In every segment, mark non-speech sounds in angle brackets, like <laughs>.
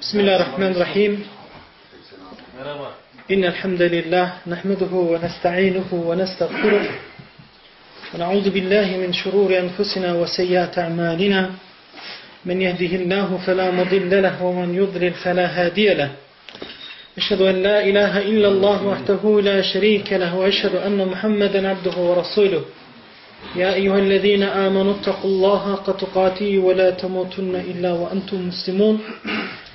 بسم الله الرحمن الرحيم. إن الحمد لله نحمده ونستعينه ونستغفره ونعوذ بالله من شرور أنفسنا وسيئات أعمالنا. من يهده الله فلا مضل له ومن يضلل فلا هادي له. أشهد أن لا إله إلا الله وحده لا شريك له وأشهد أن محمدا عبده ورسوله. يا أيها الذين آمنوا اتقوا الله حق تقاته ولا تموتن إلا وأنتم مسلمون.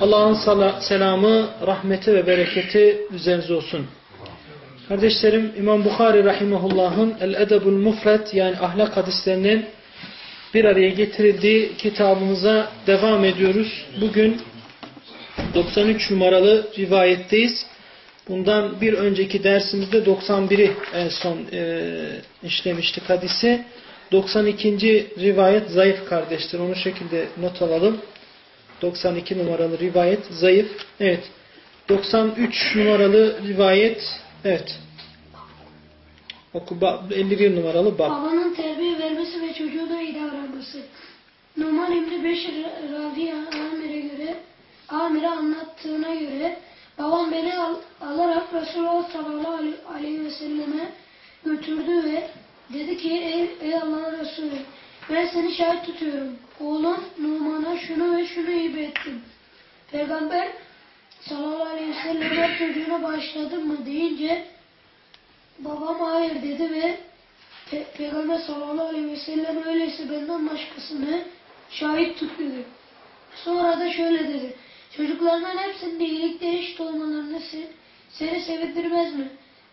Allah'ın selamı, rahmeti ve bereketi üzerinize olsun. Kardeşlerim, İmam Bukhari Rahimahullah'ın El-Edebul Mufret yani ahlak hadislerinin bir araya getirildiği kitabımıza devam ediyoruz. Bugün 93 numaralı rivayetteyiz. Bundan bir önceki dersimizde 91'i en son e, işlemiştik hadisi. 92. rivayet zayıf kardeştir. Onu şekilde not alalım. 92 numaralı rivayet zayıf. Evet. 93 numaralı rivayet evet. Oku 51 numaralı bab. Babanın terbiye vermesi ve çocuğuna iyi davranması. Numan İbni Beşir Ravi Amir'e göre Amir'e anlattığına göre babam beni al, alarak Resulullah sallallahu aleyhi ve selleme götürdü ve Dedi ki ey, ey Allah'ın Resulü ben seni şahit tutuyorum. Oğlum Numan'a şunu ve şunu hibe ettim. Peygamber sallallahu aleyhi ve sellem çocuğuna bağışladın mı deyince babam hayır dedi ve Pe Peygamber sallallahu aleyhi ve sellem öyleyse benden başkasını şahit tut dedi. Sonra da şöyle dedi. Çocuklarının hepsinin iyilikte eşit olmalarını seni sevindirmez mi?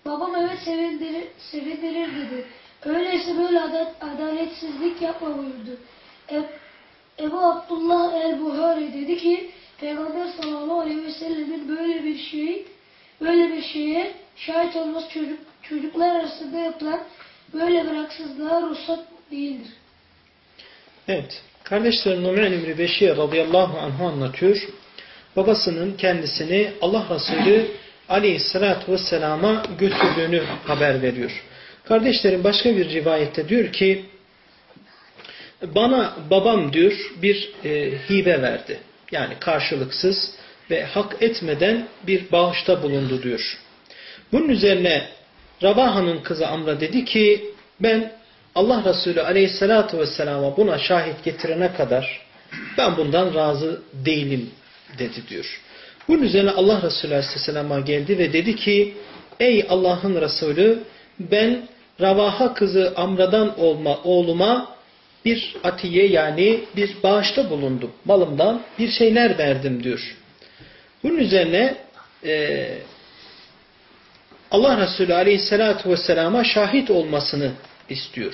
Babam evet sevindirir, sevindirir dedi. Öyleyse böyle adaletsizlik yapma buyurdu. Ebu Abdullah el-Buhari dedi ki Peygamber sallallahu aleyhi ve sellemin böyle bir şey böyle bir şeye şahit olması çocuk, çocuklar arasında yapılan böyle bir haksızlığa ruhsat değildir. Evet. Kardeşlerim Numan İbni Beşir radıyallahu anhu anlatıyor. Babasının kendisini Allah Resulü aleyhissalatü vesselama götürdüğünü haber veriyor. Kardeşlerim başka bir rivayette diyor ki bana babam diyor bir e, hibe verdi. Yani karşılıksız ve hak etmeden bir bağışta bulundu diyor. Bunun üzerine Ravaha'nın kızı Amra dedi ki ben Allah Resulü aleyhissalatu vesselama buna şahit getirene kadar ben bundan razı değilim dedi diyor. Bunun üzerine Allah Resulü aleyhissalama geldi ve dedi ki ey Allah'ın Resulü ben Ravaha kızı Amra'dan olma oğluma bir atiye yani bir bağışta bulundum. Malımdan bir şeyler verdim diyor. Bunun üzerine e, Allah Resulü aleyhissalatu vesselama şahit olmasını istiyor.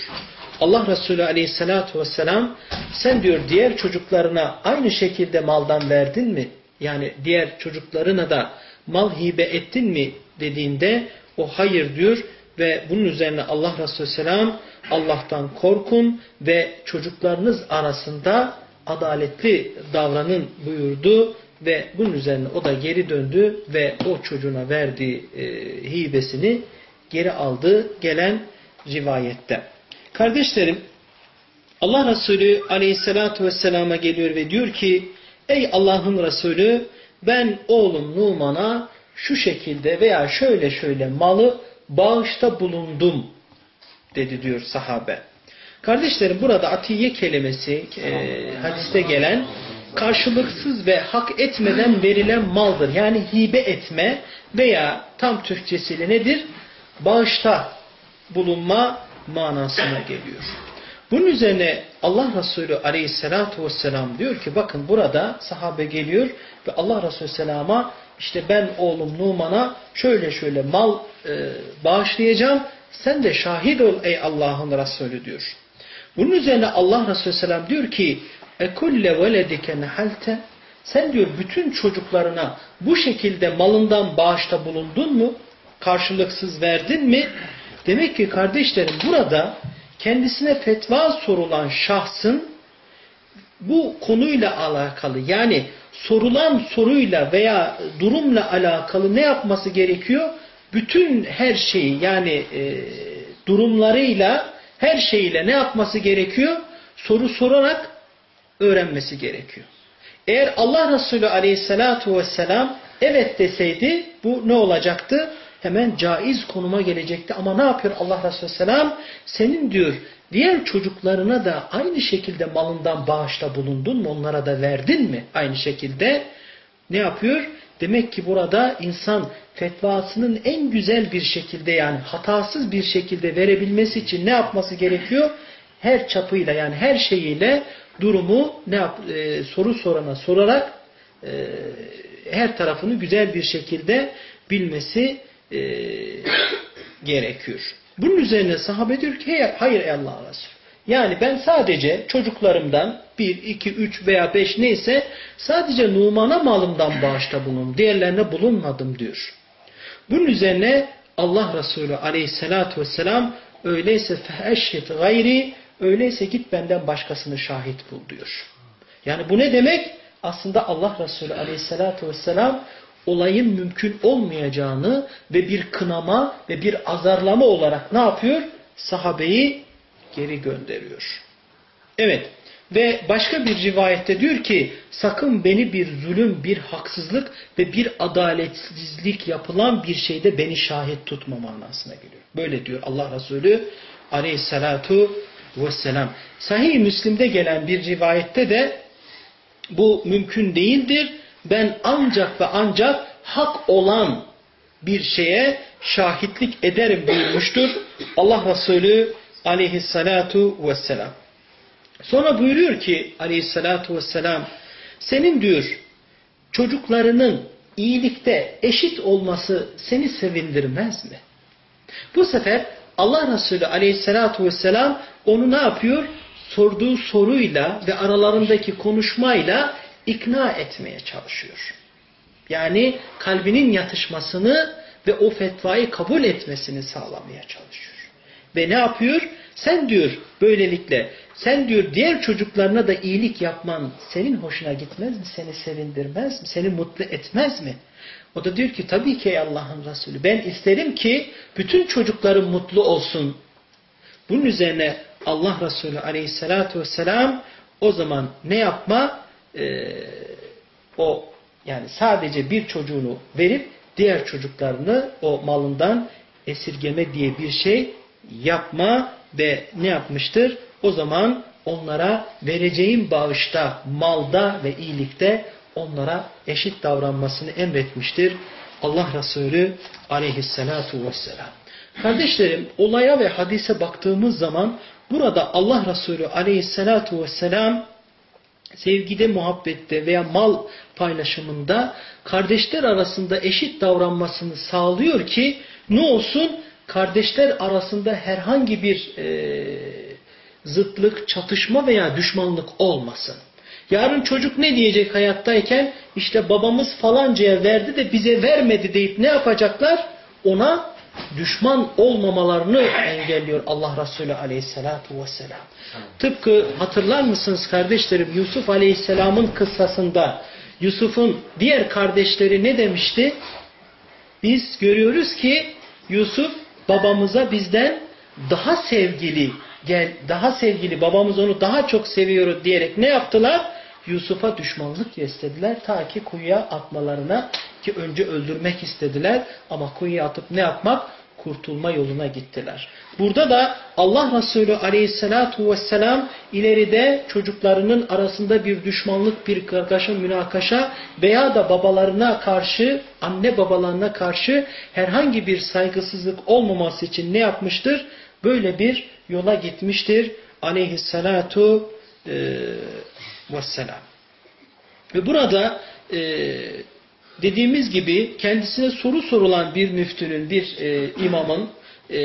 Allah Resulü aleyhissalatu vesselam sen diyor diğer çocuklarına aynı şekilde maldan verdin mi? Yani diğer çocuklarına da mal hibe ettin mi dediğinde o hayır diyor ve bunun üzerine Allah Resulü Selam Allah'tan korkun ve çocuklarınız arasında adaletli davranın buyurdu ve bunun üzerine o da geri döndü ve o çocuğuna verdiği e, hibesini geri aldı gelen rivayette. Kardeşlerim Allah Resulü aleyhissalatu vesselama geliyor ve diyor ki ey Allah'ın Resulü ben oğlum Numan'a şu şekilde veya şöyle şöyle malı bağışta bulundum dedi diyor sahabe. Kardeşlerim burada atiye kelimesi e, hadiste gelen karşılıksız ve hak etmeden verilen maldır. Yani hibe etme veya tam Türkçesiyle nedir? bağışta bulunma manasına geliyor. Bunun üzerine Allah Resulü aleyhissalatu vesselam diyor ki bakın burada sahabe geliyor ve Allah Resulü selama işte ben oğlum Numan'a şöyle şöyle mal e, bağışlayacağım sen de şahit ol ey Allah'ın Resulü diyor. Bunun üzerine Allah Resulü selam diyor ki ekulle veledike nehalte sen diyor bütün çocuklarına bu şekilde malından bağışta bulundun mu? Karşılıksız verdin mi? Demek ki kardeşlerim burada kendisine fetva sorulan şahsın bu konuyla alakalı yani sorulan soruyla veya durumla alakalı ne yapması gerekiyor? Bütün her şeyi yani e, durumlarıyla her şeyiyle ne yapması gerekiyor? Soru sorarak öğrenmesi gerekiyor. Eğer Allah Resulü aleyhissalatu vesselam evet deseydi bu ne olacaktı? Hemen caiz konuma gelecekti. Ama ne yapıyor Allah Resulü selam? Senin diyor diğer çocuklarına da aynı şekilde malından bağışta bulundun mu? Onlara da verdin mi? Aynı şekilde ne yapıyor? Demek ki burada insan fetvasının en güzel bir şekilde yani hatasız bir şekilde verebilmesi için ne yapması gerekiyor? Her çapıyla yani her şeyiyle durumu ne yap, e, soru sorana sorarak e, her tarafını güzel bir şekilde bilmesi e, gerekiyor. Bunun üzerine sahabe diyor ki hayır ey Allah Resulü. Yani ben sadece çocuklarımdan bir, iki, üç veya beş neyse sadece Numan'a malımdan bağışta bulundum. Diğerlerine bulunmadım diyor. Bunun üzerine Allah Resulü aleyhissalatu vesselam öyleyse feeşhit gayri öyleyse git benden başkasını şahit bul diyor. Yani bu ne demek? Aslında Allah Resulü aleyhissalatu vesselam olayın mümkün olmayacağını ve bir kınama ve bir azarlama olarak ne yapıyor? Sahabeyi geri gönderiyor. Evet ve başka bir rivayette diyor ki sakın beni bir zulüm, bir haksızlık ve bir adaletsizlik yapılan bir şeyde beni şahit tutma manasına geliyor. Böyle diyor Allah Resulü aleyhissalatu vesselam. Sahih Müslim'de gelen bir rivayette de bu mümkün değildir. Ben ancak ve ancak hak olan bir şeye şahitlik ederim buyurmuştur. Allah Resulü aleyhissalatu vesselam. Sonra buyuruyor ki aleyhissalatu vesselam senin diyor çocuklarının iyilikte eşit olması seni sevindirmez mi? Bu sefer Allah Resulü aleyhissalatu vesselam onu ne yapıyor? Sorduğu soruyla ve aralarındaki konuşmayla ikna etmeye çalışıyor. Yani kalbinin yatışmasını ve o fetvayı kabul etmesini sağlamaya çalışıyor. Ve ne yapıyor? Sen diyor böylelikle, sen diyor diğer çocuklarına da iyilik yapman senin hoşuna gitmez mi? Seni sevindirmez mi? Seni mutlu etmez mi? O da diyor ki tabii ki Allah'ın Resulü. Ben isterim ki bütün çocuklarım mutlu olsun. Bunun üzerine Allah Resulü aleyhissalatu vesselam o zaman ne yapma? Ee, o yani sadece bir çocuğunu verip diğer çocuklarını o malından esirgeme diye bir şey yapma ve ne yapmıştır? O zaman onlara vereceğim bağışta, malda ve iyilikte onlara eşit davranmasını emretmiştir. Allah Resulü aleyhissalatu vesselam. Kardeşlerim olaya ve hadise baktığımız zaman burada Allah Resulü aleyhissalatu vesselam sevgide, muhabbette veya mal paylaşımında kardeşler arasında eşit davranmasını sağlıyor ki ne olsun? Kardeşler arasında herhangi bir e, zıtlık, çatışma veya düşmanlık olmasın. Yarın çocuk ne diyecek hayattayken? İşte babamız falancaya verdi de bize vermedi deyip ne yapacaklar? Ona düşman olmamalarını engelliyor Allah Resulü aleyhissalatu vesselam. Tıpkı hatırlar mısınız kardeşlerim Yusuf aleyhisselamın kıssasında Yusuf'un diğer kardeşleri ne demişti? Biz görüyoruz ki Yusuf babamıza bizden daha sevgili gel daha sevgili babamız onu daha çok seviyor diyerek ne yaptılar? Yusuf'a düşmanlık istediler ta ki kuyuya atmalarına ki önce öldürmek istediler ama kuyuya atıp ne yapmak? kurtulma yoluna gittiler. Burada da Allah Resulü aleyhissalatu vesselam ileride çocuklarının arasında bir düşmanlık, bir kargaşa, münakaşa veya da babalarına karşı, anne babalarına karşı herhangi bir saygısızlık olmaması için ne yapmıştır? Böyle bir yola gitmiştir aleyhissalatu e, vesselam. Ve burada e, dediğimiz gibi kendisine soru sorulan bir müftünün, bir e, imamın, e,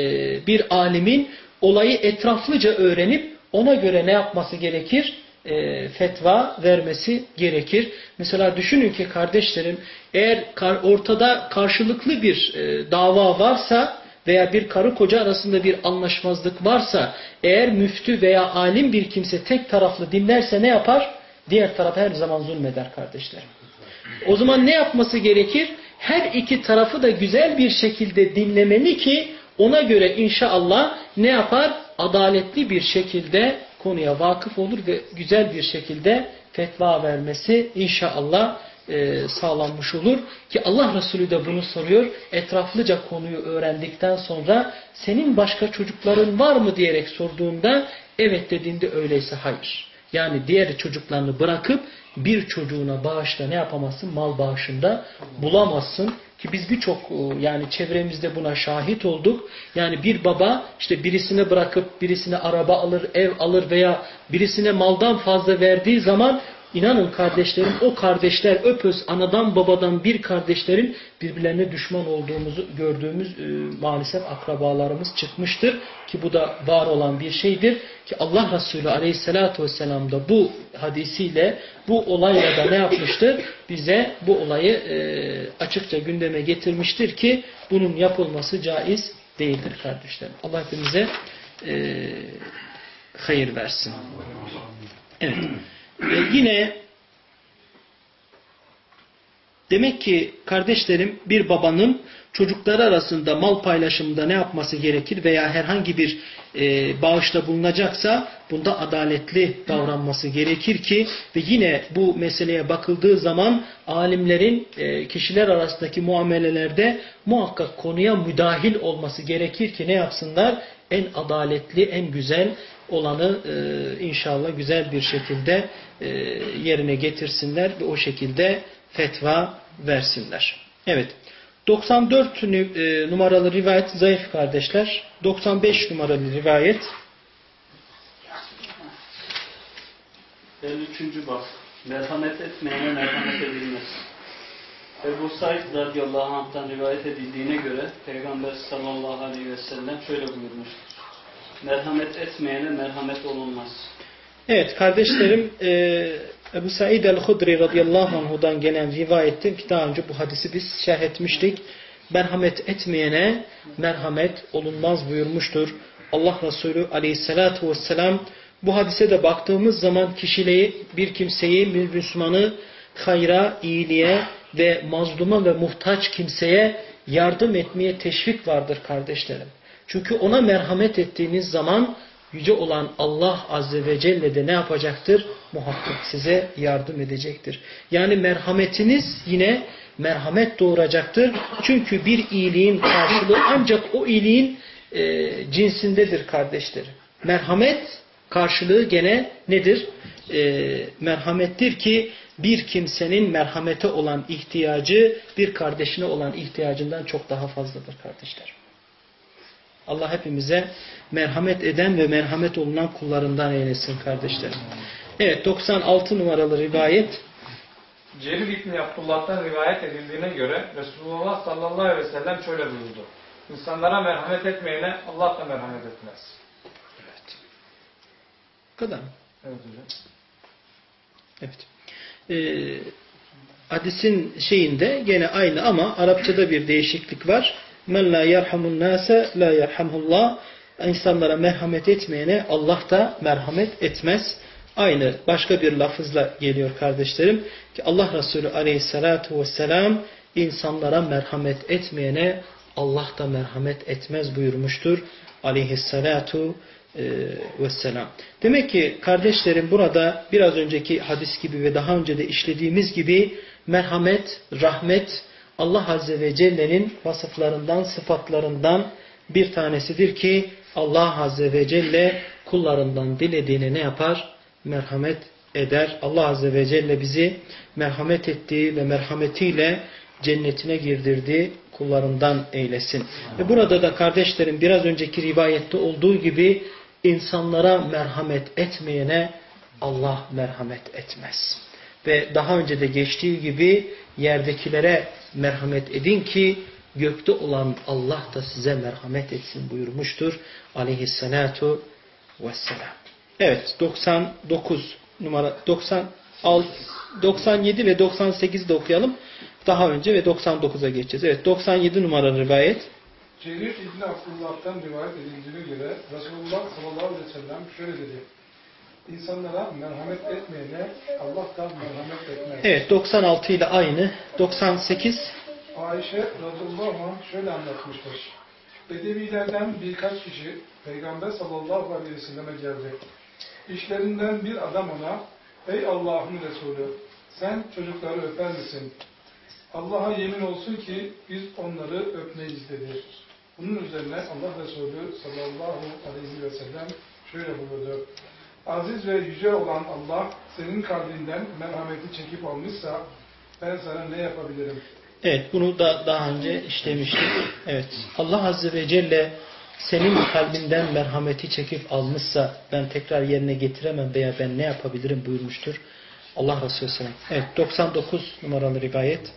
bir alimin olayı etraflıca öğrenip ona göre ne yapması gerekir? E, fetva vermesi gerekir. Mesela düşünün ki kardeşlerim eğer ortada karşılıklı bir e, dava varsa veya bir karı koca arasında bir anlaşmazlık varsa eğer müftü veya alim bir kimse tek taraflı dinlerse ne yapar? Diğer taraf her zaman zulmeder kardeşlerim. O zaman ne yapması gerekir? Her iki tarafı da güzel bir şekilde dinlemeli ki ona göre inşallah ne yapar? Adaletli bir şekilde konuya vakıf olur ve güzel bir şekilde fetva vermesi inşallah e, sağlanmış olur. Ki Allah Resulü de bunu soruyor. Etraflıca konuyu öğrendikten sonra senin başka çocukların var mı diyerek sorduğunda evet dediğinde öyleyse hayır. Yani diğer çocuklarını bırakıp bir çocuğuna bağışla ne yapamazsın? Mal bağışında bulamazsın. Ki biz birçok e, yani çevremizde buna şahit olduk. Yani bir baba işte birisine bırakıp birisine araba alır, ev alır veya birisine maldan fazla verdiği zaman İnanın kardeşlerim o kardeşler öpöz anadan babadan bir kardeşlerin birbirlerine düşman olduğumuzu gördüğümüz e, maalesef akrabalarımız çıkmıştır. Ki bu da var olan bir şeydir. Ki Allah Resulü aleyhissalatü vesselam da bu hadisiyle bu olayla da ne yapmıştır? Bize bu olayı e, açıkça gündeme getirmiştir ki bunun yapılması caiz değildir kardeşlerim. Allah hepimize e, hayır versin. Evet. Ve yine demek ki kardeşlerim bir babanın çocukları arasında mal paylaşımında ne yapması gerekir veya herhangi bir e, bağışta bulunacaksa bunda adaletli davranması gerekir ki ve yine bu meseleye bakıldığı zaman alimlerin e, kişiler arasındaki muamelelerde muhakkak konuya müdahil olması gerekir ki ne yapsınlar? En adaletli, en güzel olanı e, inşallah güzel bir şekilde e, yerine getirsinler ve o şekilde fetva versinler. Evet. 94 e, numaralı rivayet zayıf kardeşler. 95 numaralı rivayet 53. bak. Merhamet etmeyene merhamet edilmez. Ebu Said radıyallahu anh'tan rivayet edildiğine göre Peygamber sallallahu aleyhi ve sellem şöyle buyurmuştur. Merhamet etmeyene merhamet olunmaz. Evet kardeşlerim e, Ebu Said el-Hudri radıyallahu anhudan gelen rivayette ki daha önce bu hadisi biz şerh etmiştik. Merhamet etmeyene merhamet olunmaz buyurmuştur. Allah Resulü aleyhissalatu vesselam bu hadise de baktığımız zaman kişiliği bir kimseyi, bir Müslümanı hayra, iyiliğe ve mazluma ve muhtaç kimseye yardım etmeye teşvik vardır kardeşlerim. Çünkü ona merhamet ettiğiniz zaman yüce olan Allah Azze ve Celle de ne yapacaktır? Muhakkak size yardım edecektir. Yani merhametiniz yine merhamet doğuracaktır. Çünkü bir iyiliğin karşılığı ancak o iyiliğin e, cinsindedir kardeşlerim. Merhamet karşılığı gene nedir? E, merhamettir ki bir kimsenin merhamete olan ihtiyacı bir kardeşine olan ihtiyacından çok daha fazladır kardeşler. Allah hepimize merhamet eden ve merhamet olunan kullarından eylesin kardeşlerim. Evet 96 numaralı rivayet. Cerir İbni Abdullah'tan rivayet edildiğine göre Resulullah sallallahu aleyhi ve sellem şöyle buyurdu. İnsanlara merhamet etmeyene Allah da merhamet etmez. Evet. Kadar mı? Evet hocam. Evet. Ee, hadisin şeyinde gene aynı ama Arapçada bir değişiklik var. Men la yerhamun nase la yerhamullah. İnsanlara merhamet etmeyene Allah da merhamet etmez. Aynı başka bir lafızla geliyor kardeşlerim. Ki Allah Resulü aleyhissalatu vesselam insanlara merhamet etmeyene Allah da merhamet etmez buyurmuştur. Aleyhissalatu e, vesselam. Demek ki kardeşlerim burada biraz önceki hadis gibi ve daha önce de işlediğimiz gibi merhamet, rahmet Allah Azze ve Celle'nin vasıflarından, sıfatlarından Bir tanesidir ki Allah Azze ve Celle kullarından dilediğine ne yapar? Merhamet eder. Allah Azze ve Celle bizi merhamet ettiği ve merhametiyle cennetine girdirdiği kullarından eylesin. Ve burada da kardeşlerim biraz önceki rivayette olduğu gibi insanlara merhamet etmeyene Allah merhamet etmez. Ve daha önce de geçtiği gibi yerdekilere merhamet edin ki gökte olan Allah da size merhamet etsin buyurmuştur aleyhissalatu vesselam. Evet 99 numara 90 97 ve 98 de okuyalım. Daha önce ve 99'a geçeceğiz. Evet 97 numaralı rivayet. Cerir İbni Abdullah'tan rivayet edildiğine göre Resulullah sallallahu aleyhi ve sellem şöyle dedi. İnsanlara merhamet etmeyene Allah da merhamet etmez. Evet 96 ile aynı. 98 Ayşe radıyallahu anh şöyle anlatmıştır. Bedevilerden birkaç kişi Peygamber sallallahu aleyhi ve selleme geldi. İşlerinden bir adam ona, Ey Allah'ın Resulü, sen çocukları öper misin? Allah'a yemin olsun ki biz onları öpmeyiz dedi. Bunun üzerine Allah Resulü sallallahu aleyhi ve sellem şöyle buyurdu. Aziz ve yüce olan Allah senin kalbinden merhameti çekip almışsa ben sana ne yapabilirim? Evet bunu da daha önce işlemiştik. Evet Allah Azze ve Celle senin kalbinden merhameti çekip almışsa ben tekrar yerine getiremem veya ben ne yapabilirim buyurmuştur. Allah Resulü Sellem. Evet 99 numaralı rivayet.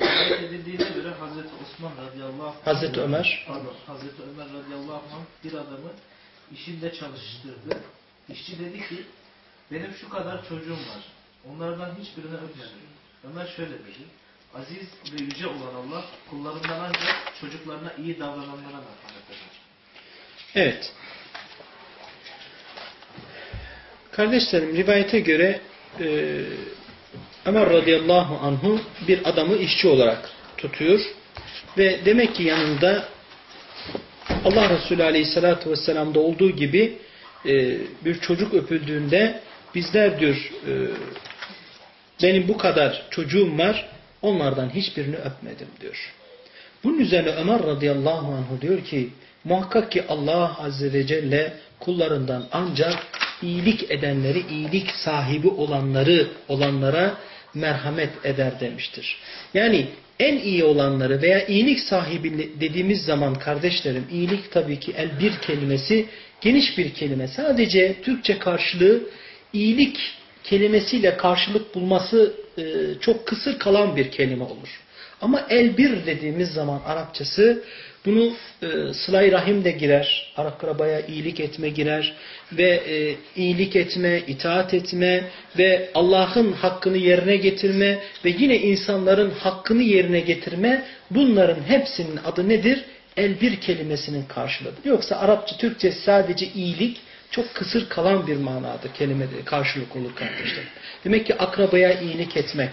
Rivayet edildiğine göre Hazreti Osman radıyallahu anh, Hazreti Ömer. pardon, Hazreti Ömer radıyallahu anh bir adamı işinde çalıştırdı. İşçi dedi ki benim şu kadar çocuğum var. Onlardan hiçbirini öpmedim. Ömer şöyle dedi. Aziz ve yüce olan Allah kullarından ancak çocuklarına iyi davrananlara merhamet eder. Evet. Kardeşlerim rivayete göre e, Ömer radıyallahu anhu bir adamı işçi olarak tutuyor. Ve demek ki yanında Allah Resulü aleyhissalatü vesselam'da olduğu gibi bir çocuk öpüldüğünde bizler diyor e, benim bu kadar çocuğum var onlardan hiçbirini öpmedim diyor. Bunun üzerine Ömer radıyallahu anhu diyor ki muhakkak ki Allah azze ve celle kullarından ancak iyilik edenleri, iyilik sahibi olanları olanlara merhamet eder demiştir. Yani en iyi olanları veya iyilik sahibi dediğimiz zaman kardeşlerim iyilik tabii ki el bir kelimesi geniş bir kelime. Sadece Türkçe karşılığı iyilik kelimesiyle karşılık bulması e, çok kısır kalan bir kelime olur. Ama el bir dediğimiz zaman Arapçası bunu e, sıla rahim de girer. Akrabaya iyilik etme girer. Ve e, iyilik etme, itaat etme ve Allah'ın hakkını yerine getirme ve yine insanların hakkını yerine getirme bunların hepsinin adı nedir? El bir kelimesinin karşılığıdır. Yoksa Arapça, Türkçe sadece iyilik çok kısır kalan bir manada kelimede karşılık olur kardeşler. Demek ki akrabaya iyilik etmek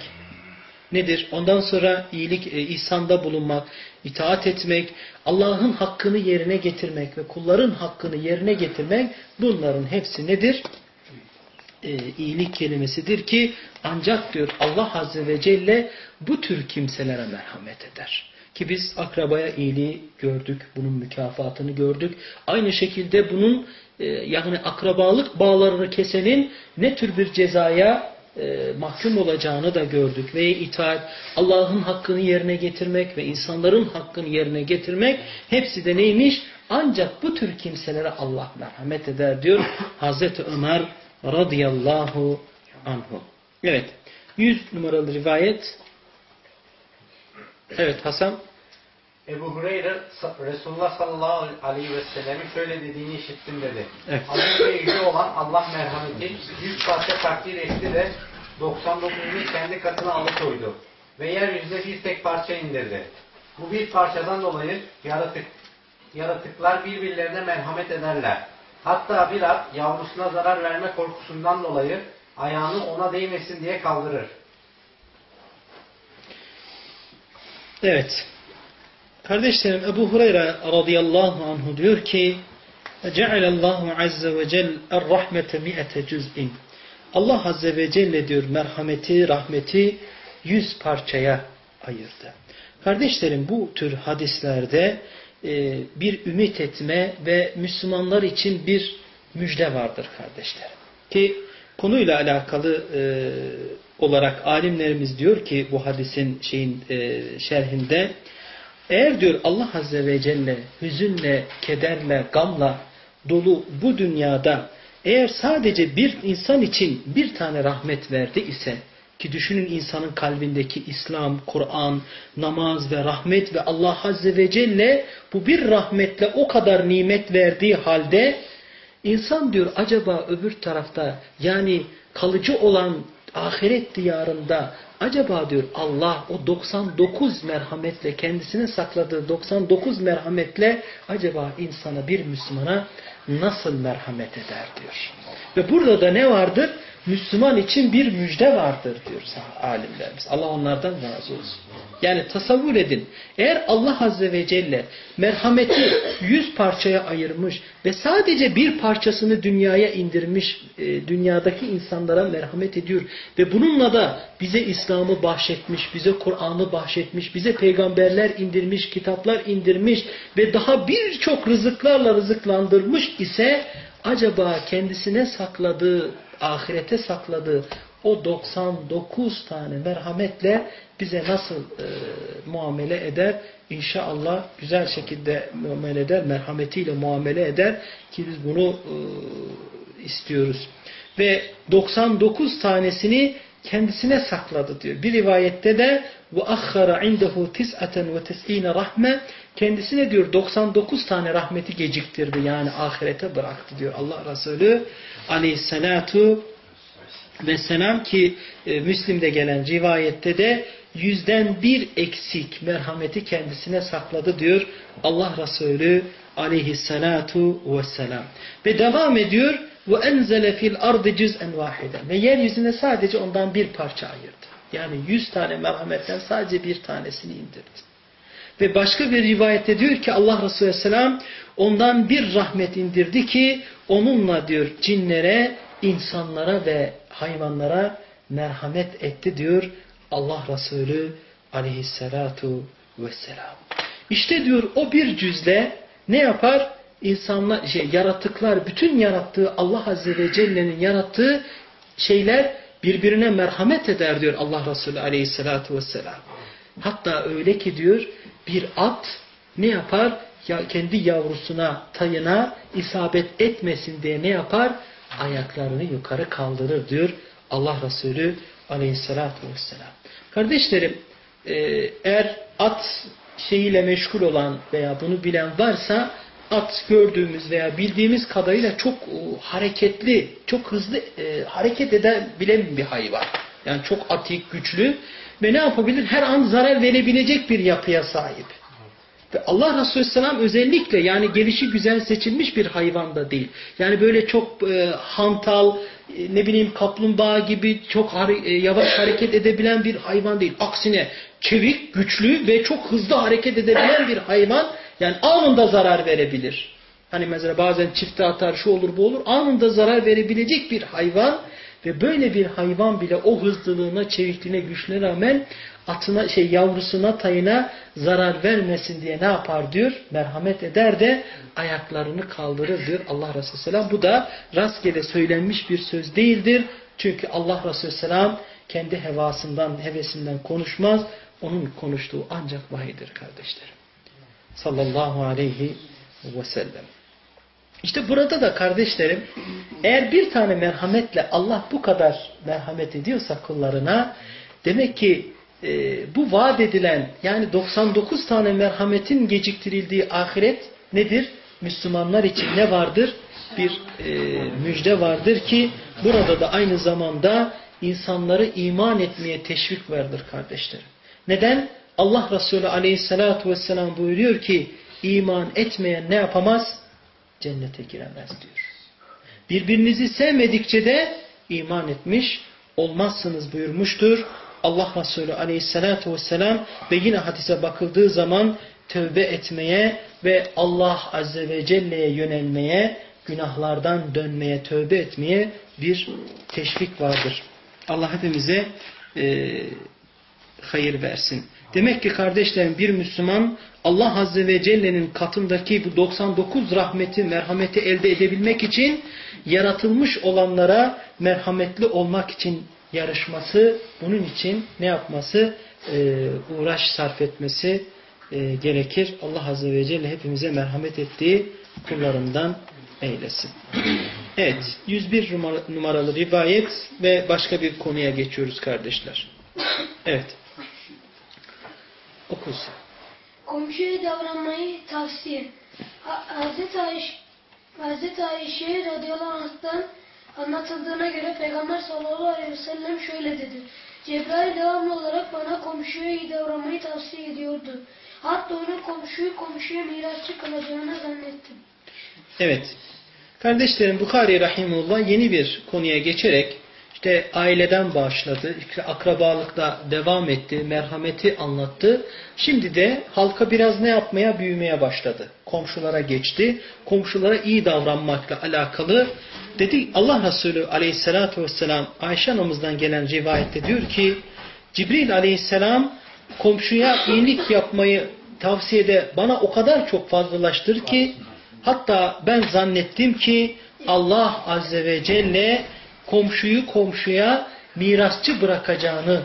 nedir? Ondan sonra iyilik, e, ihsanda bulunmak, itaat etmek, Allah'ın hakkını yerine getirmek ve kulların hakkını yerine getirmek bunların hepsi nedir? E, iyilik kelimesidir ki ancak diyor Allah Azze ve Celle bu tür kimselere merhamet eder. Ki biz akrabaya iyiliği gördük, bunun mükafatını gördük. Aynı şekilde bunun e, yani akrabalık bağlarını kesenin ne tür bir cezaya e, mahkum olacağını da gördük. Ve itaat, Allah'ın hakkını yerine getirmek ve insanların hakkını yerine getirmek hepsi de neymiş? Ancak bu tür kimselere Allah merhamet eder diyor Hazreti Ömer radıyallahu anhu. Evet. 100 numaralı rivayet. Evet Hasan. Ebu Hureyre Resulullah sallallahu aleyhi ve sellem'in şöyle dediğini işittim dedi. Evet. Ve yüce olan Allah merhameti yüz parça takdir etti de 99'unu kendi katına alıkoydu. Ve yeryüzüne bir tek parça indirdi. Bu bir parçadan dolayı yaratık, yaratıklar birbirlerine merhamet ederler. Hatta bir at yavrusuna zarar verme korkusundan dolayı ayağını ona değmesin diye kaldırır. Evet. Kardeşlerim Ebu Hureyre radıyallahu anhu diyor ki Cealallahu azze ve cel er-rahmete mi'ete cüz'in Allah azze ve celle diyor merhameti, rahmeti yüz parçaya ayırdı. Kardeşlerim bu tür hadislerde e, bir ümit etme ve Müslümanlar için bir müjde vardır kardeşlerim. Ki konuyla alakalı e, olarak alimlerimiz diyor ki bu hadisin şeyin e, şerhinde eğer diyor Allah Azze ve Celle hüzünle, kederle, gamla dolu bu dünyada eğer sadece bir insan için bir tane rahmet verdi ise ki düşünün insanın kalbindeki İslam, Kur'an, namaz ve rahmet ve Allah Azze ve Celle bu bir rahmetle o kadar nimet verdiği halde insan diyor acaba öbür tarafta yani kalıcı olan ahiret diyarında acaba diyor Allah o 99 merhametle kendisine sakladığı 99 merhametle acaba insana bir Müslümana nasıl merhamet eder diyor. Ve burada da ne vardır? Müslüman için bir müjde vardır diyor alimlerimiz. Allah onlardan razı olsun. Yani tasavvur edin. Eğer Allah Azze ve Celle merhameti yüz parçaya ayırmış ve sadece bir parçasını dünyaya indirmiş, e, dünyadaki insanlara merhamet ediyor ve bununla da bize İslam'ı bahşetmiş, bize Kur'an'ı bahşetmiş, bize peygamberler indirmiş, kitaplar indirmiş ve daha birçok rızıklarla rızıklandırmış ise acaba kendisine sakladığı, ahirete sakladığı o 99 tane merhametle bize nasıl e, muamele eder? İnşallah güzel şekilde muamele eder, merhametiyle muamele eder ki biz bunu e, istiyoruz. Ve 99 tanesini kendisine sakladı diyor. Bir rivayette de bu ahhara indehu tis'aten ve tis'ine rahme kendisine diyor 99 tane rahmeti geciktirdi yani ahirete bıraktı diyor Allah Resulü aleyhissalatu vesselam ki e, Müslim'de gelen rivayette de yüzden bir eksik merhameti kendisine sakladı diyor Allah Resulü aleyhissalatu vesselam. Ve devam ediyor ve enzele fil ardı cüz'en vahiden. Ve yeryüzüne sadece ondan bir parça ayırdı. Yani yüz tane merhametten sadece bir tanesini indirdi. Ve başka bir rivayette diyor ki Allah Resulü Aleyhisselam ondan bir rahmet indirdi ki onunla diyor cinlere, insanlara ve hayvanlara merhamet etti diyor Allah Resulü Aleyhisselatu Vesselam. İşte diyor o bir cüzle ne yapar? İnsanlar, şey, yaratıklar, bütün yarattığı Allah Azze ve Celle'nin yarattığı şeyler birbirine merhamet eder diyor Allah Resulü Aleyhisselatu Vesselam. Hatta öyle ki diyor bir at ne yapar? Ya kendi yavrusuna, tayına isabet etmesin diye ne yapar? Ayaklarını yukarı kaldırır diyor Allah Resulü aleyhissalatü vesselam. Kardeşlerim eğer at şeyiyle meşgul olan veya bunu bilen varsa at gördüğümüz veya bildiğimiz kadarıyla çok hareketli, çok hızlı e, hareket edebilen bir hayvan. Yani çok atik, güçlü ve ne yapabilir? Her an zarar verebilecek bir yapıya sahip. Ve Allah Resulü Selam özellikle yani gelişi güzel seçilmiş bir hayvan da değil. Yani böyle çok e, hantal, e, ne bileyim kaplumbağa gibi çok e, yavaş hareket edebilen bir hayvan değil. Aksine çevik, güçlü ve çok hızlı hareket edebilen bir hayvan yani anında zarar verebilir. Hani mesela bazen çifte atar şu olur bu olur anında zarar verebilecek bir hayvan ve böyle bir hayvan bile o hızlılığına, çevikliğine, güçlüğüne rağmen atına, şey yavrusuna, tayına zarar vermesin diye ne yapar diyor? Merhamet eder de ayaklarını kaldırır diyor Allah Resulü Selam. Bu da rastgele söylenmiş bir söz değildir. Çünkü Allah Resulü Selam kendi hevasından, hevesinden konuşmaz. Onun konuştuğu ancak vahidir kardeşlerim. Sallallahu aleyhi ve sellem. İşte burada da kardeşlerim eğer bir tane merhametle Allah bu kadar merhamet ediyorsa kullarına demek ki e, bu vaat edilen yani 99 tane merhametin geciktirildiği ahiret nedir? Müslümanlar için ne vardır? Bir e, müjde vardır ki burada da aynı zamanda insanları iman etmeye teşvik vardır kardeşlerim. Neden? Allah Resulü aleyhissalatu vesselam buyuruyor ki iman etmeyen ne yapamaz? cennete giremez diyor. Birbirinizi sevmedikçe de iman etmiş olmazsınız buyurmuştur. Allah Resulü aleyhissalatu vesselam ve yine hadise bakıldığı zaman tövbe etmeye ve Allah azze ve celle'ye yönelmeye, günahlardan dönmeye, tövbe etmeye bir teşvik vardır. Allah hepimize e, hayır versin. Demek ki kardeşlerim bir Müslüman Allah Azze ve Celle'nin katındaki bu 99 rahmeti, merhameti elde edebilmek için yaratılmış olanlara merhametli olmak için yarışması, bunun için ne yapması? Ee, uğraş sarf etmesi e, gerekir. Allah Azze ve Celle hepimize merhamet ettiği kullarından eylesin. <clears throat> Evet, 101 numara, numaralı rivayet ve başka bir konuya geçiyoruz kardeşler. Evet. Okusun. Komşuya davranmayı tavsiye. Ha- Hazreti Ayşe, Hazreti Ayşe radıyallahu anh'tan anlatıldığına göre Peygamber sallallahu aleyhi ve sellem şöyle dedi. Cebrail devamlı olarak bana komşuya iyi davranmayı tavsiye ediyordu. Hatta onun komşuyu komşuya mirasçı kılacağını zannettim. Evet. Kardeşlerim Bukhari Rahimullah yeni bir konuya geçerek işte aileden başladı, işte akrabalıkta devam etti, merhameti anlattı. Şimdi de halka biraz ne yapmaya, büyümeye başladı. Komşulara geçti. Komşulara iyi davranmakla alakalı dedi Allah Resulü aleyhissalatu vesselam Ayşe anamızdan gelen rivayette diyor ki Cibril aleyhisselam komşuya iyilik yapmayı tavsiyede bana o kadar çok fazlalaştır ki hatta ben zannettim ki Allah azze ve celle komşuyu komşuya mirasçı bırakacağını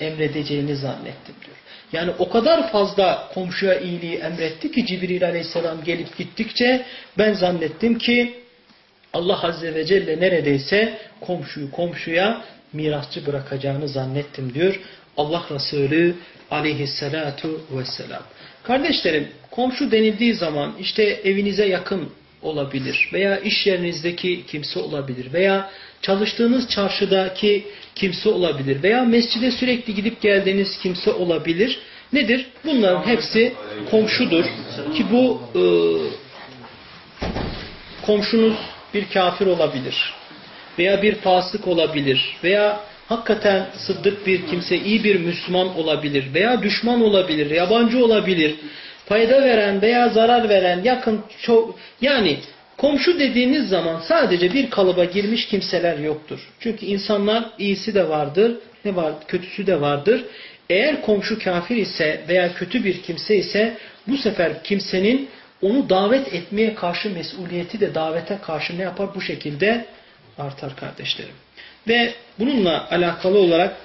emredeceğini zannettim diyor. Yani o kadar fazla komşuya iyiliği emretti ki Cibril aleyhisselam gelip gittikçe ben zannettim ki Allah azze ve celle neredeyse komşuyu komşuya mirasçı bırakacağını zannettim diyor Allah Resulü aleyhissalatu vesselam. Kardeşlerim komşu denildiği zaman işte evinize yakın olabilir veya iş yerinizdeki kimse olabilir veya çalıştığınız çarşıdaki kimse olabilir veya mescide sürekli gidip geldiğiniz kimse olabilir. Nedir? Bunların hepsi komşudur ki bu e, komşunuz bir kafir olabilir veya bir fasık olabilir veya hakikaten sıddık bir kimse, iyi bir Müslüman olabilir veya düşman olabilir, yabancı olabilir, fayda veren veya zarar veren, yakın, çok, yani komşu dediğiniz zaman sadece bir kalıba girmiş kimseler yoktur. Çünkü insanlar iyisi de vardır, ne var, kötüsü de vardır. Eğer komşu kafir ise veya kötü bir kimse ise bu sefer kimsenin onu davet etmeye karşı mesuliyeti de davete karşı ne yapar? Bu şekilde artar kardeşlerim. Ve bununla alakalı olarak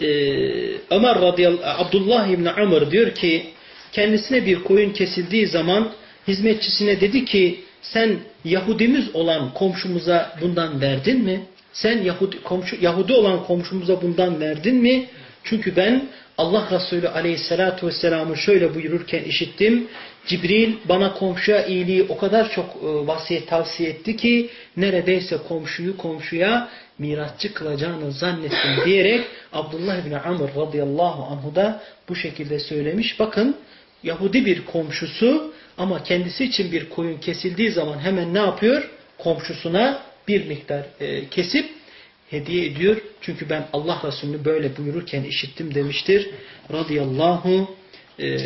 e, Ömer radıyallahu Abdullah İbni Amr diyor ki kendisine bir koyun kesildiği zaman hizmetçisine dedi ki sen Yahudimiz olan komşumuza bundan verdin mi? Sen Yahudi, komşu, Yahudi olan komşumuza bundan verdin mi? Çünkü ben Allah Resulü aleyhissalatu vesselam'ı şöyle buyururken işittim. Cibril bana komşuya iyiliği o kadar çok e, vasiyet tavsiye etti ki neredeyse komşuyu komşuya mirasçı kılacağını zannettim <laughs> diyerek Abdullah bin Amr radıyallahu anhu da bu şekilde söylemiş. Bakın Yahudi bir komşusu ama kendisi için bir koyun kesildiği zaman hemen ne yapıyor? Komşusuna bir miktar e, kesip hediye ediyor. Çünkü ben Allah Resulü'nü böyle buyururken işittim demiştir. Radıyallahu e,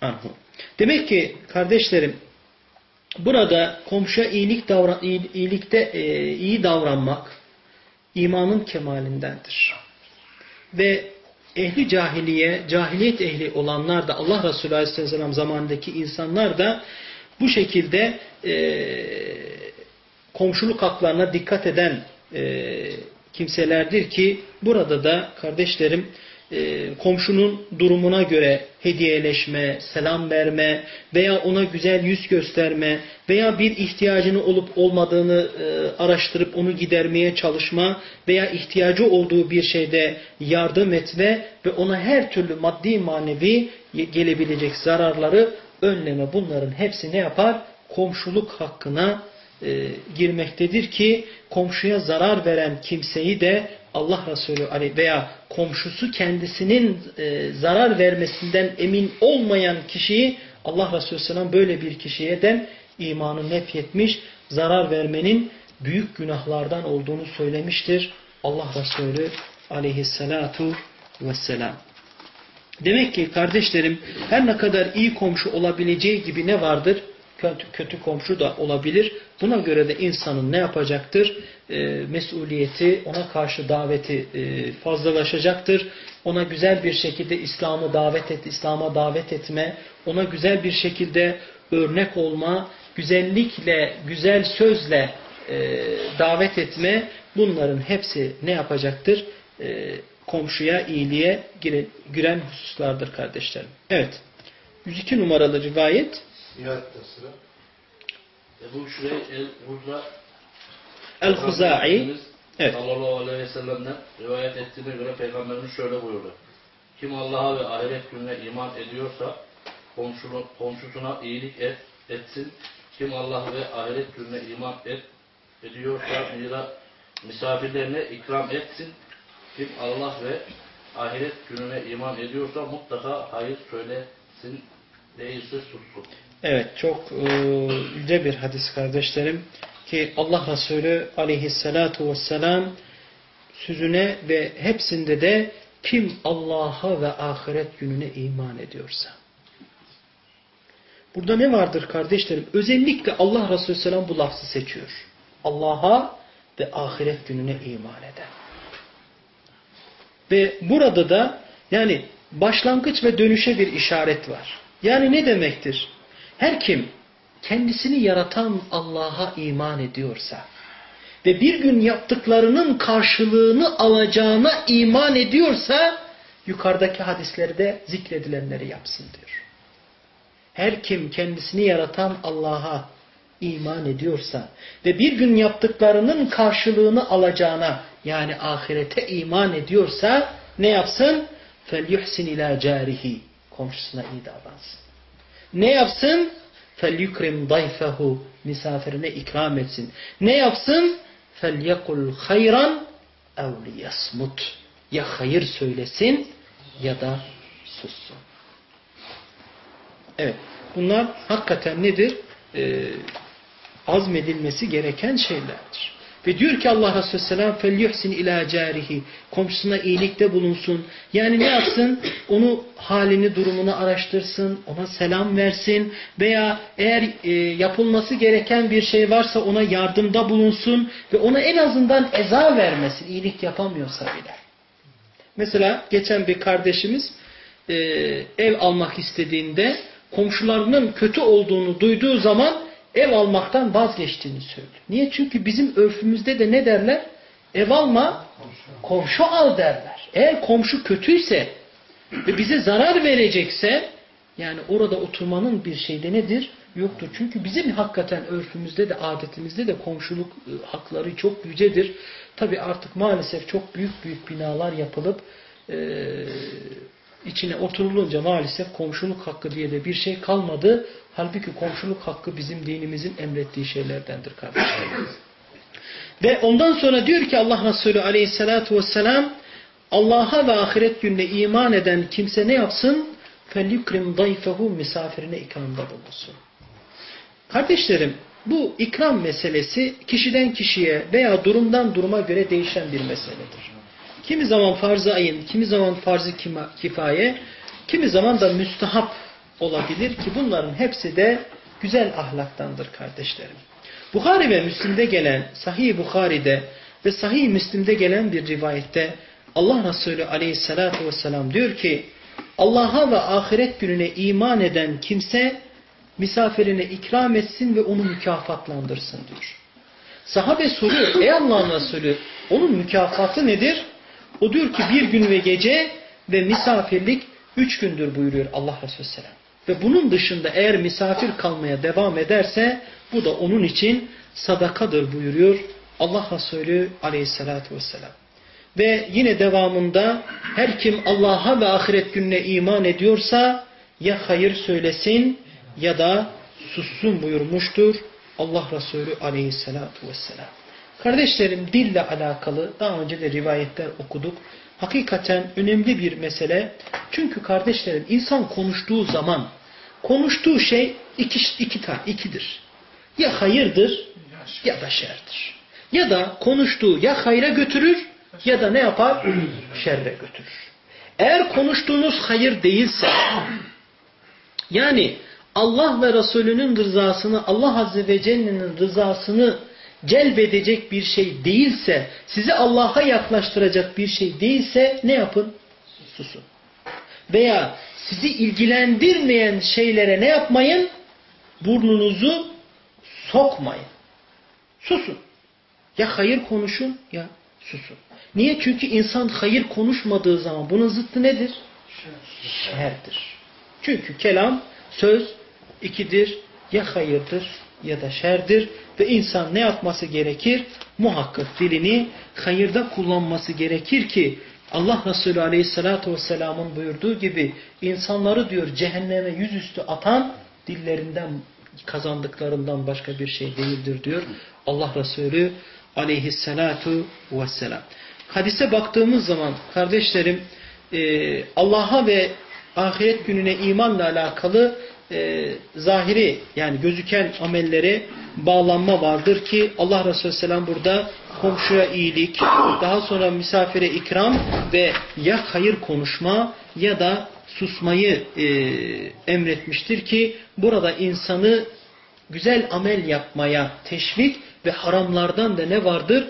anhu. Demek ki kardeşlerim burada komşuya iyilik davran, iyilikte e, iyi davranmak imanın kemalindendir. Ve ehli cahiliye, cahiliyet ehli olanlar da Allah Resulü Aleyhisselam zamanındaki insanlar da bu şekilde e, komşuluk haklarına dikkat eden e, kimselerdir ki burada da kardeşlerim e, komşunun durumuna göre hediyeleşme, selam verme veya ona güzel yüz gösterme veya bir ihtiyacını olup olmadığını e, araştırıp onu gidermeye çalışma veya ihtiyacı olduğu bir şeyde yardım etme ve ona her türlü maddi manevi gelebilecek zararları önleme bunların hepsi ne yapar? Komşuluk hakkına e, girmektedir ki komşuya zarar veren kimseyi de Allah Resulü veya komşusu kendisinin e, zarar vermesinden emin olmayan kişiyi Allah Resulü Selam böyle bir kişiye de imanı nefyetmiş, zarar vermenin büyük günahlardan olduğunu söylemiştir Allah Resulü aleyhissalatu vesselam. Demek ki kardeşlerim her ne kadar iyi komşu olabileceği gibi ne vardır? Kötü, kötü komşu da olabilir. Buna göre de insanın ne yapacaktır? E, mesuliyeti, ona karşı daveti e, fazlalaşacaktır. Ona güzel bir şekilde İslam'ı davet et, İslam'a davet etme, ona güzel bir şekilde örnek olma, güzellikle, güzel sözle e, davet etme bunların hepsi ne yapacaktır? E, komşuya, iyiliğe gire, giren hususlardır kardeşlerim. Evet. 102 numaralı rivayet İhatte sıra. Ebu Şurey el-Hudra El-Huza'i Evet. sallallahu aleyhi ve sellem'den rivayet ettiğine göre Peygamberimiz şöyle buyurdu. Kim Allah'a ve ahiret gününe iman ediyorsa komşunu, komşusuna iyilik et, etsin. Kim Allah ve ahiret gününe iman et, ediyorsa mira, misafirlerine ikram etsin. Kim Allah ve ahiret gününe iman ediyorsa mutlaka hayır söylesin, değilse sussun. Evet çok e, yüce bir hadis kardeşlerim ki Allah Resulü aleyhissalatu vesselam sözüne ve hepsinde de kim Allah'a ve ahiret gününe iman ediyorsa. Burada ne vardır kardeşlerim? Özellikle Allah Resulü Selam bu lafzı seçiyor. Allah'a ve ahiret gününe iman eden. Ve burada da yani başlangıç ve dönüşe bir işaret var. Yani ne demektir? Her kim kendisini yaratan Allah'a iman ediyorsa ve bir gün yaptıklarının karşılığını alacağına iman ediyorsa yukarıdaki hadislerde zikredilenleri yapsın diyor. Her kim kendisini yaratan Allah'a iman ediyorsa ve bir gün yaptıklarının karşılığını alacağına yani ahirete iman ediyorsa ne yapsın? فَلْيُحْسِنْ ila carihi Komşusuna iyi davransın. Ne yapsın? فَلْيُكْرِمْ ضَيْفَهُ Misafirine ikram etsin. Ne yapsın? فَلْيَقُلْ خَيْرًا اَوْ لِيَسْمُتْ Ya hayır söylesin ya da sussun. Evet. Bunlar hakikaten nedir? Ee, azmedilmesi gereken şeylerdir. Ve diyor ki Allah Resulü Selam فَلْيُحْسِنْ ila carihi Komşusuna iyilikte bulunsun. Yani ne yapsın? Onu halini, durumunu araştırsın. Ona selam versin. Veya eğer e, yapılması gereken bir şey varsa ona yardımda bulunsun. Ve ona en azından eza vermesin. iyilik yapamıyorsa bile. Mesela geçen bir kardeşimiz e, ev almak istediğinde komşularının kötü olduğunu duyduğu zaman ev almaktan vazgeçtiğini söylüyor. Niye? Çünkü bizim örfümüzde de ne derler? Ev alma, komşu al derler. Eğer komşu kötüyse ve bize zarar verecekse yani orada oturmanın bir şeyde nedir? Yoktur. Çünkü bizim hakikaten örfümüzde de adetimizde de komşuluk ıı, hakları çok yücedir. Tabi artık maalesef çok büyük büyük binalar yapılıp e, içine oturulunca maalesef komşuluk hakkı diye de bir şey kalmadı. Halbuki komşuluk hakkı bizim dinimizin emrettiği şeylerdendir kardeşlerim. Ve ondan sonra diyor ki Allah Resulü aleyhissalatu vesselam Allah'a ve ahiret gününe iman eden kimse ne yapsın? فَلْيُكْرِمْ ضَيْفَهُ Misafirine ikramda bulunsun. Kardeşlerim bu ikram meselesi kişiden kişiye veya durumdan duruma göre değişen bir meseledir. Kimi zaman farz-ı ayın, kimi zaman farz-ı kifaye, kimi zaman da müstahap olabilir ki bunların hepsi de güzel ahlaktandır kardeşlerim. Bukhari ve Müslim'de gelen, Sahih Bukhari'de ve Sahih Müslim'de gelen bir rivayette Allah Resulü aleyhissalatu vesselam diyor ki Allah'a ve ahiret gününe iman eden kimse misafirine ikram etsin ve onu mükafatlandırsın diyor. Sahabe soruyor ey Allah'ın Resulü onun mükafatı nedir? O diyor ki bir gün ve gece ve misafirlik üç gündür buyuruyor Allah Resulü Selam. Ve bunun dışında eğer misafir kalmaya devam ederse bu da onun için sadakadır buyuruyor Allah Resulü aleyhissalatü vesselam. Ve yine devamında her kim Allah'a ve ahiret gününe iman ediyorsa ya hayır söylesin ya da sussun buyurmuştur Allah Resulü aleyhissalatu vesselam. Kardeşlerim dille alakalı daha önce de rivayetler okuduk. Hakikaten önemli bir mesele. Çünkü kardeşlerim insan konuştuğu zaman konuştuğu şey iki, iki tane, ikidir. Ya hayırdır ya da şerdir. Ya da konuştuğu ya hayra götürür ya da ne yapar? <clears throat> Şerre götürür. Eğer konuştuğunuz hayır değilse yani Allah ve Resulünün rızasını, Allah Azze ve Celle'nin rızasını celbedecek bir şey değilse, sizi Allah'a yaklaştıracak bir şey değilse ne yapın? Susun. Veya sizi ilgilendirmeyen şeylere ne yapmayın? Burnunuzu sokmayın. Susun. Ya hayır konuşun ya susun. Niye? Çünkü insan hayır konuşmadığı zaman bunun zıttı nedir? Şerdir. Çünkü kelam, söz ikidir. Ya hayırdır ya da şerdir. Ve insan ne yapması gerekir? Muhakkak dilini hayırda kullanması gerekir ki Allah Resulü Aleyhisselatü Vesselam'ın buyurduğu gibi insanları diyor cehenneme yüzüstü atan dillerinden kazandıklarından başka bir şey değildir diyor. Allah Resulü Aleyhisselatu Vesselam. Hadise baktığımız zaman kardeşlerim e, Allah'a ve ahiret gününe imanla alakalı e, zahiri yani gözüken amellere bağlanma vardır ki Allah Resulü Selam burada komşuya iyilik, daha sonra misafire ikram ve ya hayır konuşma ya da susmayı e, emretmiştir ki burada insanı güzel amel yapmaya teşvik ve haramlardan da ne vardır?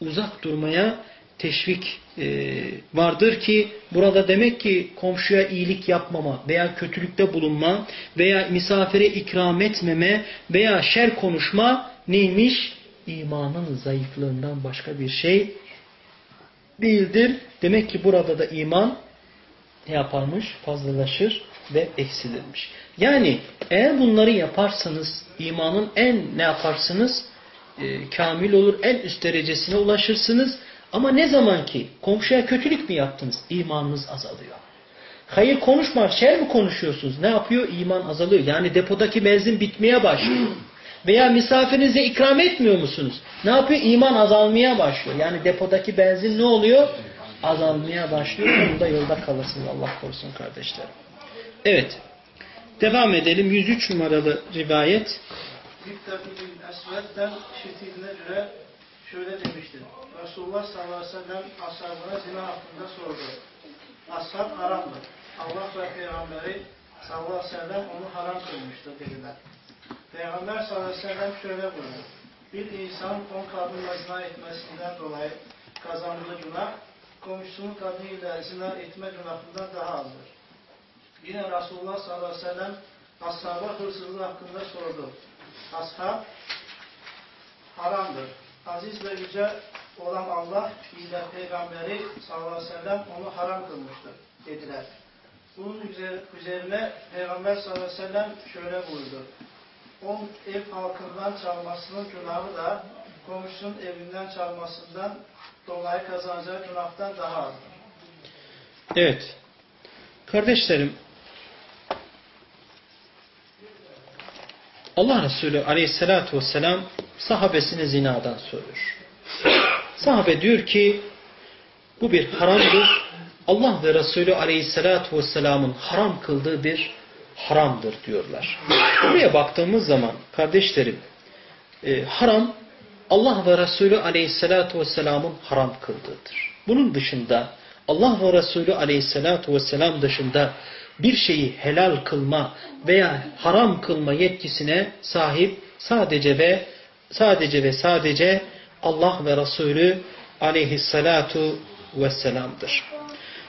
Uzak durmaya teşvik e, vardır ki burada demek ki komşuya iyilik yapmama veya kötülükte bulunma veya misafire ikram etmeme veya şer konuşma neymiş? İmanın zayıflığından başka bir şey değildir. Demek ki burada da iman ne yaparmış? Fazlalaşır ve eksilirmiş. Yani eğer bunları yaparsanız imanın en ne yaparsınız? E, kamil olur, en üst derecesine ulaşırsınız. Ama ne zaman ki komşuya kötülük mü yaptınız? İmanınız azalıyor. Hayır konuşma, şer mi konuşuyorsunuz? Ne yapıyor? İman azalıyor. Yani depodaki benzin bitmeye başlıyor. Veya misafirinize ikram etmiyor musunuz? Ne yapıyor? İman azalmaya başlıyor. Yani depodaki benzin ne oluyor? Azalmaya başlıyor. Bunda yolda kalırsınız. Allah korusun kardeşlerim. Evet. Devam edelim. 103 numaralı rivayet. Bin Esved'den işitildiğine göre şöyle demiştir. Resulullah sallallahu aleyhi ve sellem ashabına zina hakkında sordu. Ashab haramdır. Allah ve Peygamberi sallallahu aleyhi ve sellem onu haram kılmıştır dediler. Peygamber sallallahu aleyhi ve sellem şöyle buyurdu. Bir insan on kadınla zina etmesinden dolayı kazandığı günah, komşusunun kadınıyla zina etme günahından daha azdır. Yine Resulullah sallallahu aleyhi ve sellem ashaba hırsızlık hakkında sordu. Ashab haramdır. Aziz ve yüce olan Allah ile Peygamberi sallallahu aleyhi ve sellem onu haram kılmıştır dediler. Bunun üzerine Peygamber sallallahu aleyhi ve sellem şöyle buyurdu. On ev halkından çalmasının günahı da komşunun evinden çalmasından dolayı kazanacağı günahtan daha azdır. Evet. Kardeşlerim Allah Resulü aleyhissalatu vesselam sahabesine zinadan soruyor. Sahabe diyor ki bu bir haramdır. Allah ve Resulü aleyhissalatu vesselamın haram kıldığı bir haramdır diyorlar. Buraya baktığımız zaman kardeşlerim e, haram Allah ve Resulü aleyhissalatu vesselamın haram kıldığıdır. Bunun dışında Allah ve Resulü aleyhissalatu vesselam dışında bir şeyi helal kılma veya haram kılma yetkisine sahip sadece ve sadece ve sadece Allah ve Resulü aleyhissalatu vesselam'dır.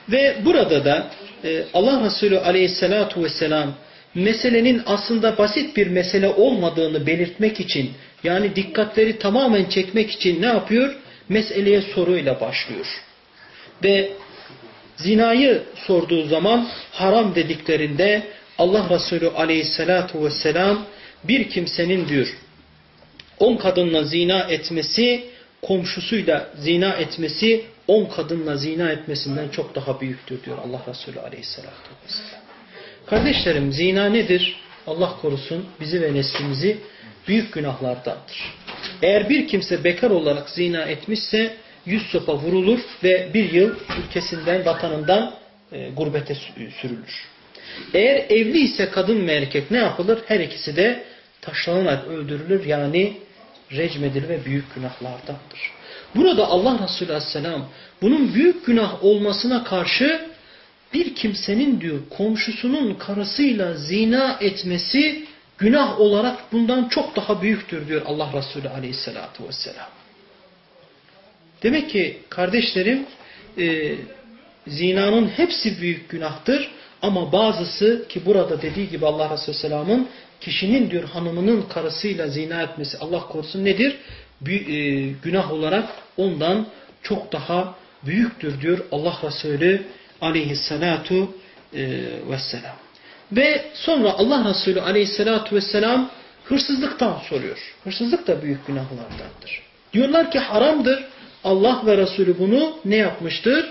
Ve burada da e, Allah Resulü aleyhissalatu vesselam meselenin aslında basit bir mesele olmadığını belirtmek için yani dikkatleri tamamen çekmek için ne yapıyor? Meseleye soruyla başlıyor. Ve zinayı sorduğu zaman haram dediklerinde Allah Resulü aleyhissalatu vesselam bir kimsenin diyor on kadınla zina etmesi komşusuyla zina etmesi on kadınla zina etmesinden çok daha büyüktür diyor Allah Resulü aleyhissalatu vesselam. Kardeşlerim zina nedir? Allah korusun bizi ve neslimizi büyük günahlardandır. Eğer bir kimse bekar olarak zina etmişse yüz sopa vurulur ve bir yıl ülkesinden, vatanından e, gurbete sürülür. Eğer evli ise kadın ve erkek ne yapılır? Her ikisi de taşlanarak öldürülür. Yani recmedilir ve büyük günahlardandır. Burada Allah Resulü Aleyhisselam bunun büyük günah olmasına karşı bir kimsenin diyor komşusunun karısıyla zina etmesi günah olarak bundan çok daha büyüktür diyor Allah Resulü aleyhissalatu vesselam. Demek ki kardeşlerim e, zinanın hepsi büyük günahtır ama bazısı ki burada dediği gibi Allah Resulü Selam'ın kişinin diyor hanımının karısıyla zina etmesi Allah korusun nedir? Bir, e, günah olarak ondan çok daha büyüktür diyor Allah Resulü aleyhissalatu e, vesselam. Ve sonra Allah Resulü aleyhissalatu vesselam hırsızlıktan soruyor. Hırsızlık da büyük günahlardandır. Diyorlar ki haramdır. Allah ve Resulü bunu ne yapmıştır?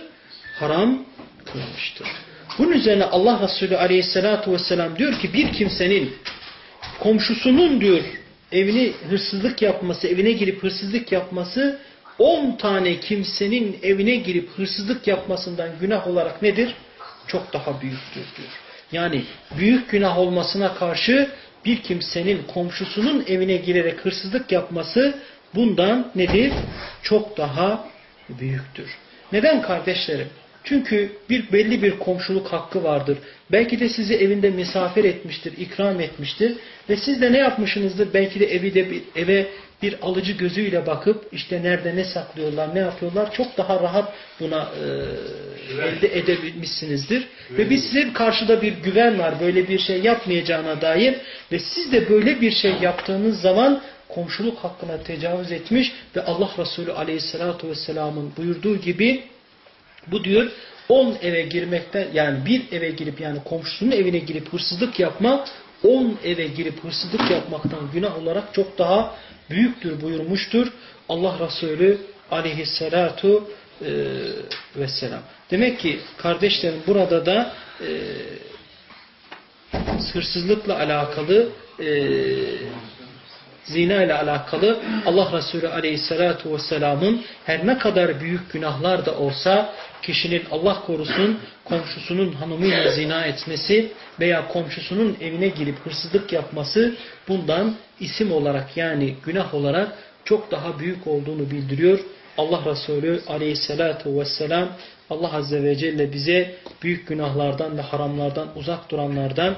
Haram kılmıştır. Bunun üzerine Allah Resulü aleyhissalatu vesselam diyor ki bir kimsenin komşusunun diyor evini hırsızlık yapması, evine girip hırsızlık yapması 10 tane kimsenin evine girip hırsızlık yapmasından günah olarak nedir? Çok daha büyüktür diyor. Yani büyük günah olmasına karşı bir kimsenin komşusunun evine girerek hırsızlık yapması bundan nedir? Çok daha büyüktür. Neden kardeşlerim? Çünkü bir belli bir komşuluk hakkı vardır. Belki de sizi evinde misafir etmiştir, ikram etmiştir. Ve siz de ne yapmışsınızdır? Belki de evi de bir, eve bir alıcı gözüyle bakıp işte nerede ne saklıyorlar, ne yapıyorlar çok daha rahat buna e, elde edebilmişsinizdir. Ve biz size karşıda bir güven var böyle bir şey yapmayacağına dair ve siz de böyle bir şey yaptığınız zaman komşuluk hakkına tecavüz etmiş ve Allah Resulü Aleyhisselatü Vesselam'ın buyurduğu gibi bu diyor 10 eve girmekten yani bir eve girip yani komşusunun evine girip hırsızlık yapma 10 eve girip hırsızlık yapmaktan günah olarak çok daha büyüktür buyurmuştur. Allah Resulü aleyhissalatu e, vesselam. Demek ki kardeşlerim burada da e, hırsızlıkla alakalı e, zina ile alakalı Allah Resulü aleyhissalatu vesselamın her ne kadar büyük günahlar da olsa kişinin Allah korusun komşusunun hanımıyla zina etmesi veya komşusunun evine girip hırsızlık yapması bundan isim olarak yani günah olarak çok daha büyük olduğunu bildiriyor. Allah Resulü aleyhissalatu vesselam Allah Azze ve Celle bize büyük günahlardan ve haramlardan uzak duranlardan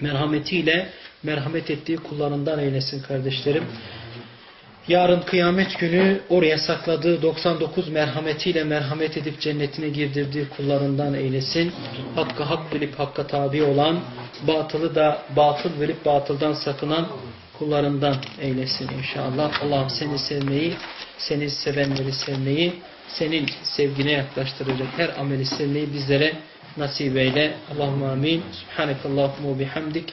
merhametiyle merhamet ettiği kullarından eylesin kardeşlerim. Yarın kıyamet günü oraya sakladığı 99 merhametiyle merhamet edip cennetine girdirdiği kullarından eylesin. Hakkı hak bilip hakka tabi olan, batılı da batıl verip batıldan sakınan kullarından eylesin inşallah. Allah'ım seni sevmeyi, seni sevenleri sevmeyi, senin sevgine yaklaştıracak her ameli sevmeyi bizlere nasip eyle. Allahümme amin. Subhanakallahumma bihamdik.